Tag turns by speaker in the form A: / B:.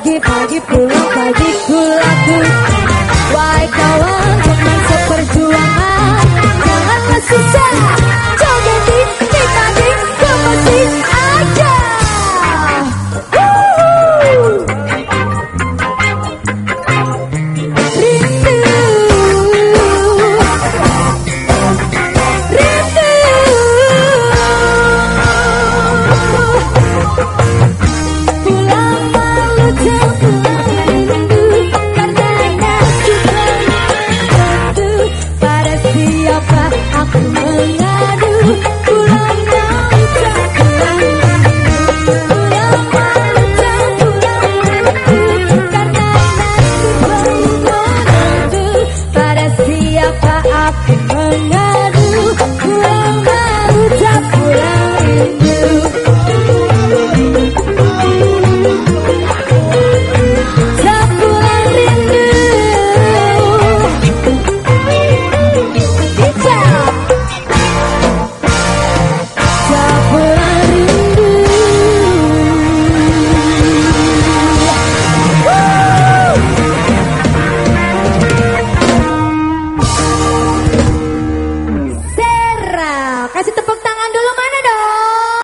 A: Siapa aku mengerti